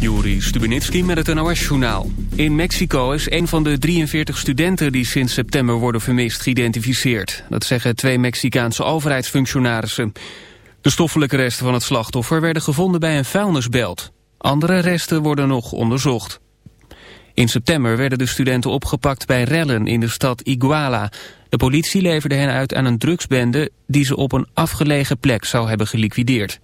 Juri Stubenitski met het NOS-journaal. In Mexico is een van de 43 studenten die sinds september worden vermist geïdentificeerd. Dat zeggen twee Mexicaanse overheidsfunctionarissen. De stoffelijke resten van het slachtoffer werden gevonden bij een vuilnisbelt. Andere resten worden nog onderzocht. In september werden de studenten opgepakt bij rellen in de stad Iguala. De politie leverde hen uit aan een drugsbende die ze op een afgelegen plek zou hebben geliquideerd.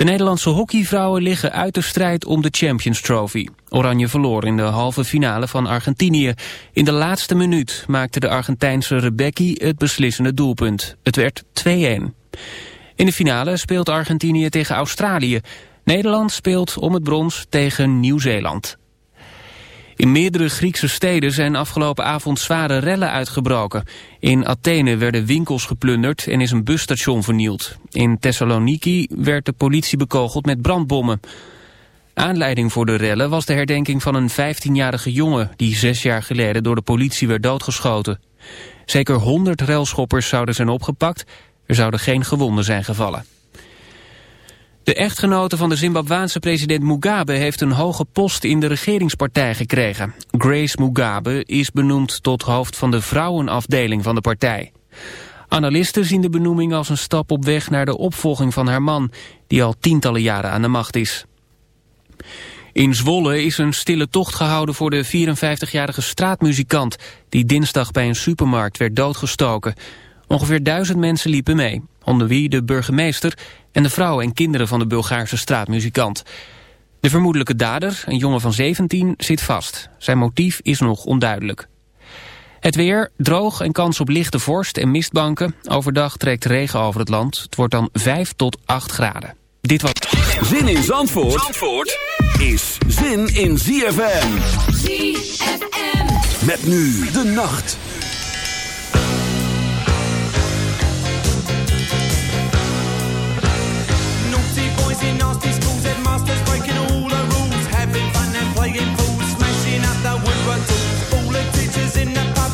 De Nederlandse hockeyvrouwen liggen uit de strijd om de Champions Trophy. Oranje verloor in de halve finale van Argentinië. In de laatste minuut maakte de Argentijnse Rebecki het beslissende doelpunt. Het werd 2-1. In de finale speelt Argentinië tegen Australië. Nederland speelt om het brons tegen Nieuw-Zeeland. In meerdere Griekse steden zijn afgelopen avond zware rellen uitgebroken. In Athene werden winkels geplunderd en is een busstation vernield. In Thessaloniki werd de politie bekogeld met brandbommen. Aanleiding voor de rellen was de herdenking van een 15-jarige jongen... die zes jaar geleden door de politie werd doodgeschoten. Zeker 100 relschoppers zouden zijn opgepakt. Er zouden geen gewonden zijn gevallen. De echtgenote van de Zimbabwaanse president Mugabe heeft een hoge post in de regeringspartij gekregen. Grace Mugabe is benoemd tot hoofd van de vrouwenafdeling van de partij. Analisten zien de benoeming als een stap op weg naar de opvolging van haar man, die al tientallen jaren aan de macht is. In Zwolle is een stille tocht gehouden voor de 54-jarige straatmuzikant... die dinsdag bij een supermarkt werd doodgestoken. Ongeveer duizend mensen liepen mee, onder wie de burgemeester en de vrouwen en kinderen van de Bulgaarse straatmuzikant. De vermoedelijke dader, een jongen van 17, zit vast. Zijn motief is nog onduidelijk. Het weer, droog en kans op lichte vorst en mistbanken. Overdag trekt regen over het land. Het wordt dan 5 tot 8 graden. Dit was... Zin in Zandvoort, Zandvoort is zin in ZFM. ZFM. Met nu de nacht. playing fools, smashing up the woodwork tools. All the teachers in the pub.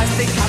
I think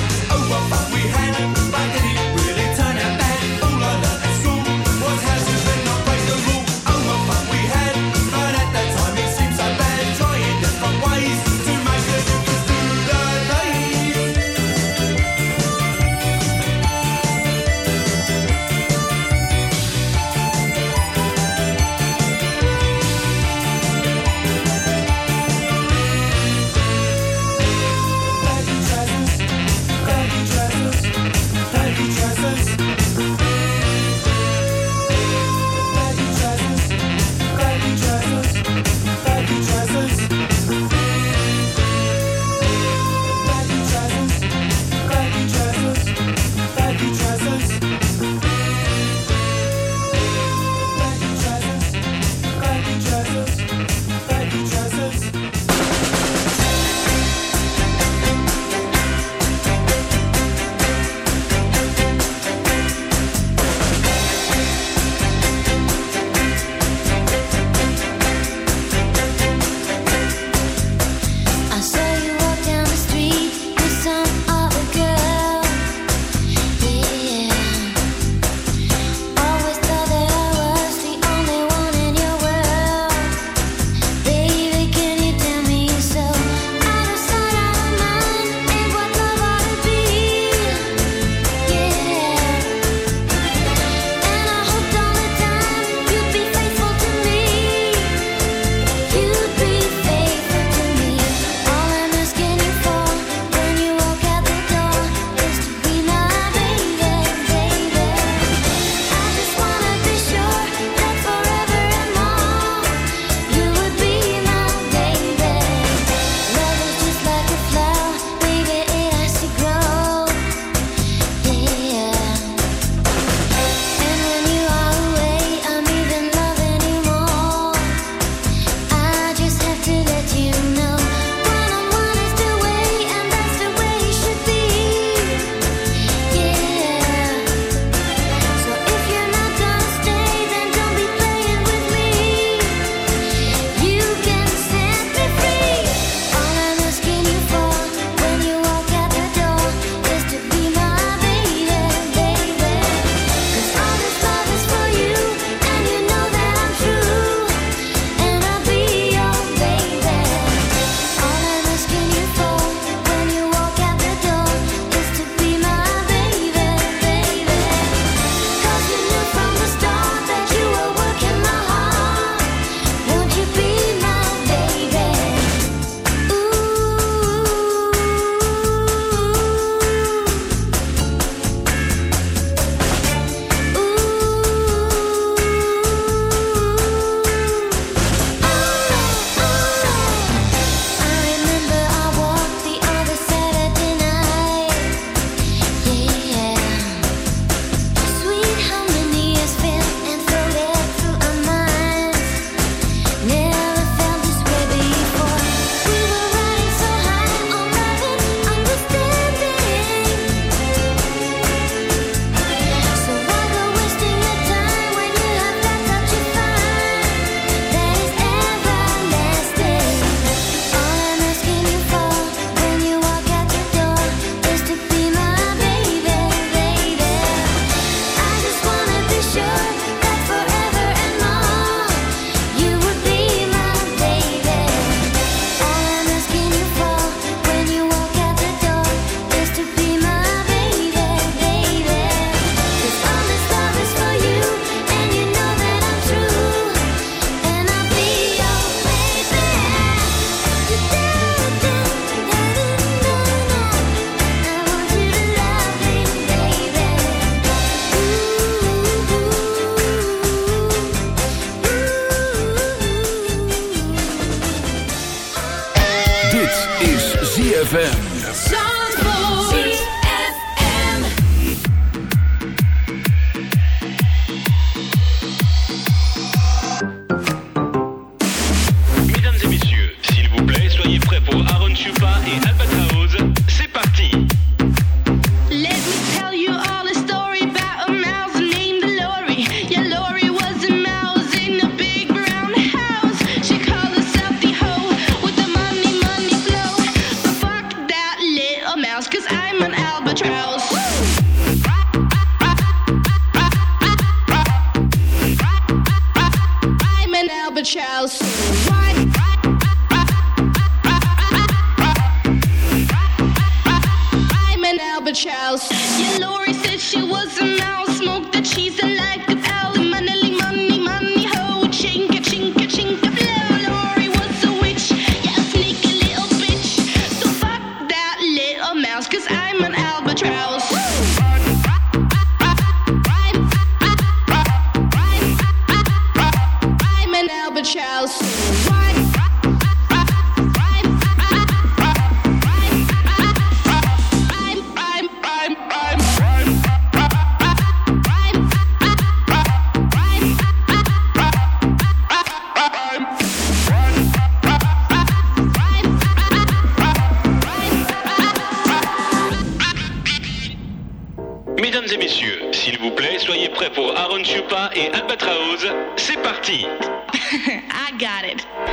I got it.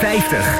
50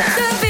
the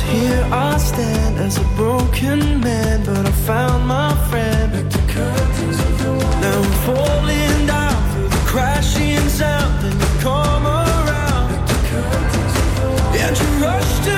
Here I stand as a broken man, but I found my friend. Now I'm falling down through the crashing sound, and you come around. And you rush to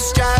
stride.